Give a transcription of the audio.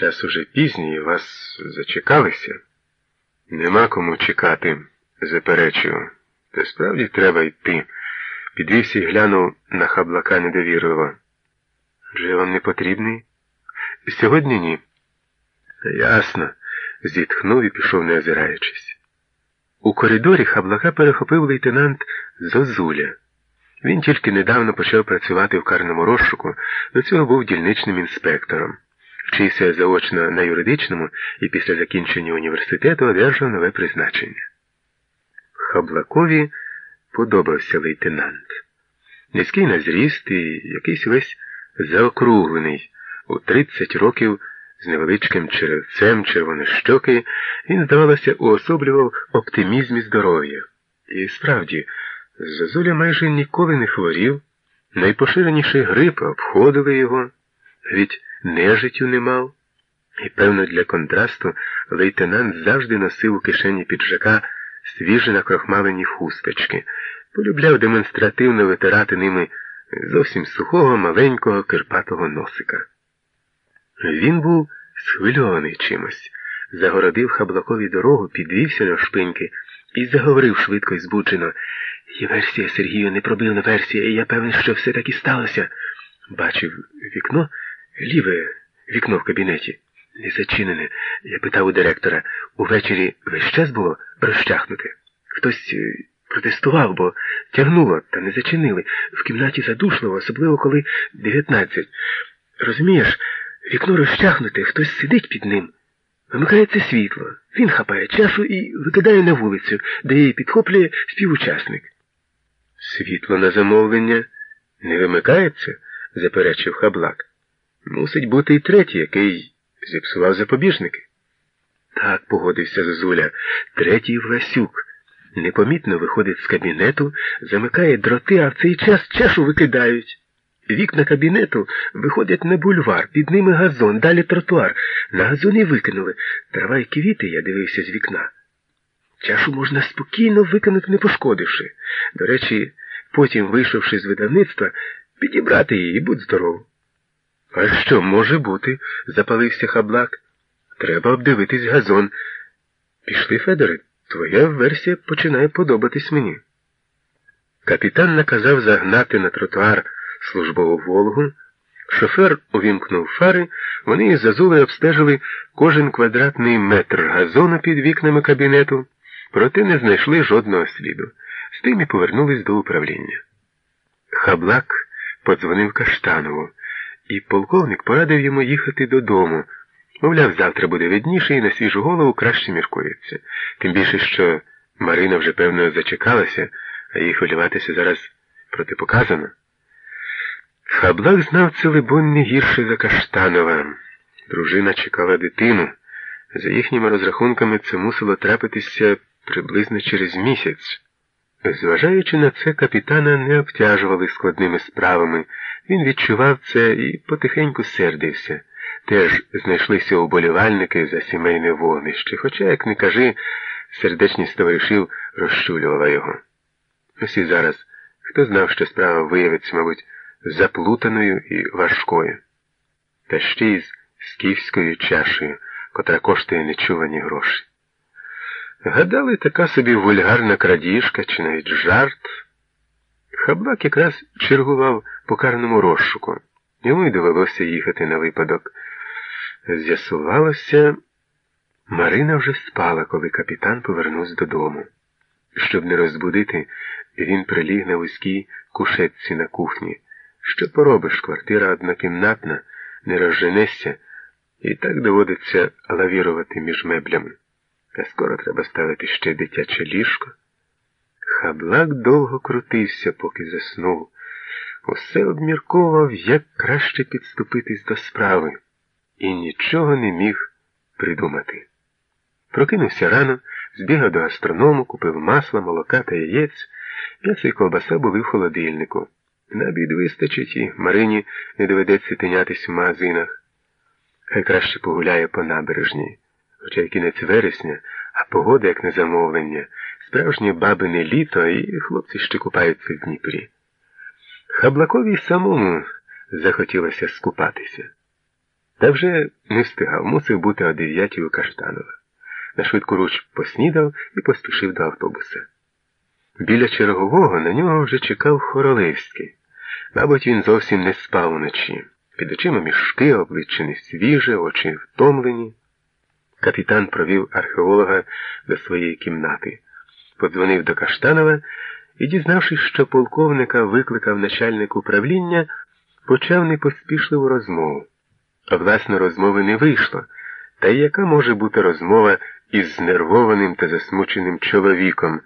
Час уже пізній, вас зачекалися? Нема кому чекати, заперечую. Та справді треба йти. Підвівся і глянув на хаблака недовірливо. Вже вам не потрібний? Сьогодні ні. Ясно, зітхнув і пішов, не озираючись. У коридорі хаблака перехопив лейтенант Зозуля. Він тільки недавно почав працювати в карному розшуку, до цього був дільничним інспектором. Вчився заочно на юридичному і після закінчення університету одержав нове призначення. Хаблакові подобався лейтенант. Низький на зріст і якийсь весь заокруглений, у 30 років з невеличким черевцем червонощоки, він, здавалося, уособлював оптимізм і здоров'я. І справді, Зозуля майже ніколи не хворів, найпоширеніші грипи обходили його, від нежиттю не мав. І, певно, для контрасту лейтенант завжди носив у кишені піджака свіжі накрохмалені хусточки, полюбляв демонстративно витирати ними зовсім сухого, маленького кирпатого носика. Він був схвильований чимось, загородив хаблакові дорогу, підвівся до шпиньки і заговорив швидко і збуджено. Є версія, Сергію, непробивна версія, і я певен, що все так і сталося. Бачив вікно, ліве вікно в кабінеті. Не зачинене. Я питав у директора. Увечері весь час було розчахнуте. Хтось е, протестував, бо тягнуло, та не зачинили. В кімнаті задушливо, особливо коли дев'ятнадцять. Розумієш, вікно розчахнуте, хтось сидить під ним. Вимикається світло. Він хапає часу і викидає на вулицю, де її підхоплює співучасник. Світло на замовлення не вимикається, заперечив хаблак. Мусить бути і третій, який зіпсував запобіжники. Так, погодився Зозуля, третій Власюк. Непомітно виходить з кабінету, замикає дроти, а в цей час чашу викидають. Вікна кабінету виходять на бульвар, під ними газон, далі тротуар. На газоні викинули. Трава й квіти, я дивився з вікна. Чашу можна спокійно викинути, не пошкодивши. До речі, потім, вийшовши з видавництва, підібрати її, і будь здоров. А що може бути? запалився хаблак. Треба обдивитись газон. Пішли, Федоре, твоя версія починає подобатись мені. Капітан наказав загнати на тротуар службову Волгу. Шофер увімкнув фари, вони із Зазулею обстежили кожен квадратний метр газону під вікнами кабінету, проте не знайшли жодного сліду. З тим і повернулись до управління. Хаблак подзвонив Каштанову, і полковник порадив йому їхати додому. Мовляв, завтра буде видніше і на свіжу голову краще міркується. Тим більше, що Марина вже, певно, зачекалася, а їй хвилюватися зараз протипоказано. Хаблак знав це, либонь, не гірше за Каштанова. Дружина чекала дитину. За їхніми розрахунками це мусило трапитися приблизно через місяць. Зважаючи на це, капітана не обтяжували складними справами. Він відчував це і потихеньку сердився. Теж знайшлися уболівальники за сімейне вогнище, хоча, як не кажи, сердечність товаришів розчулювала його. Ось і зараз хто знав, що справа виявиться, мабуть, заплутаною і важкою. Та ще й з скіфською чашею, котра коштує нечувані гроші. Гадали, така собі вульгарна крадіжка чи навіть жарт. Хаблак якраз чергував по карному розшуку. Йому й довелося їхати на випадок. З'ясувалося, Марина вже спала, коли капітан повернувся додому. Щоб не розбудити, він приліг на вузькій кушетці на кухні. Що поробиш, квартира однокімнатна, не розженешся, і так доводиться лавірувати між меблями. А скоро треба ставити ще дитяче ліжко. Хаблак довго крутився, поки заснув. Усе обмірковував, як краще підступитись до справи, і нічого не міг придумати. Прокинувся рано, збігав до гастроному, купив масло, молока та яєць, м'ясо і ковбаса були в холодильнику. На обід вистачить і Марині не доведеться тинятись в магазинах. Хай краще погуляє по набережній. Хоча й кінець вересня, а погода, як на замовлення, справжнє бабине літо, і хлопці ще купаються в Дніпрі. Хаблакові самому захотілося скупатися. Та вже не встигав, мусив бути о дев'ятій у Каштанова. На швидку руч поснідав і поспішив до автобуса. Біля чергового на нього вже чекав Хоролевський. Мабуть, він зовсім не спав уночі. Під очима мішки, обличчя не свіже, очі втомлені. Капітан провів археолога до своєї кімнати, подзвонив до Каштанова і, дізнавшись, що полковника викликав начальник управління, почав непоспішливу розмову. А власне розмови не вийшло. Та й яка може бути розмова із знервованим та засмученим чоловіком?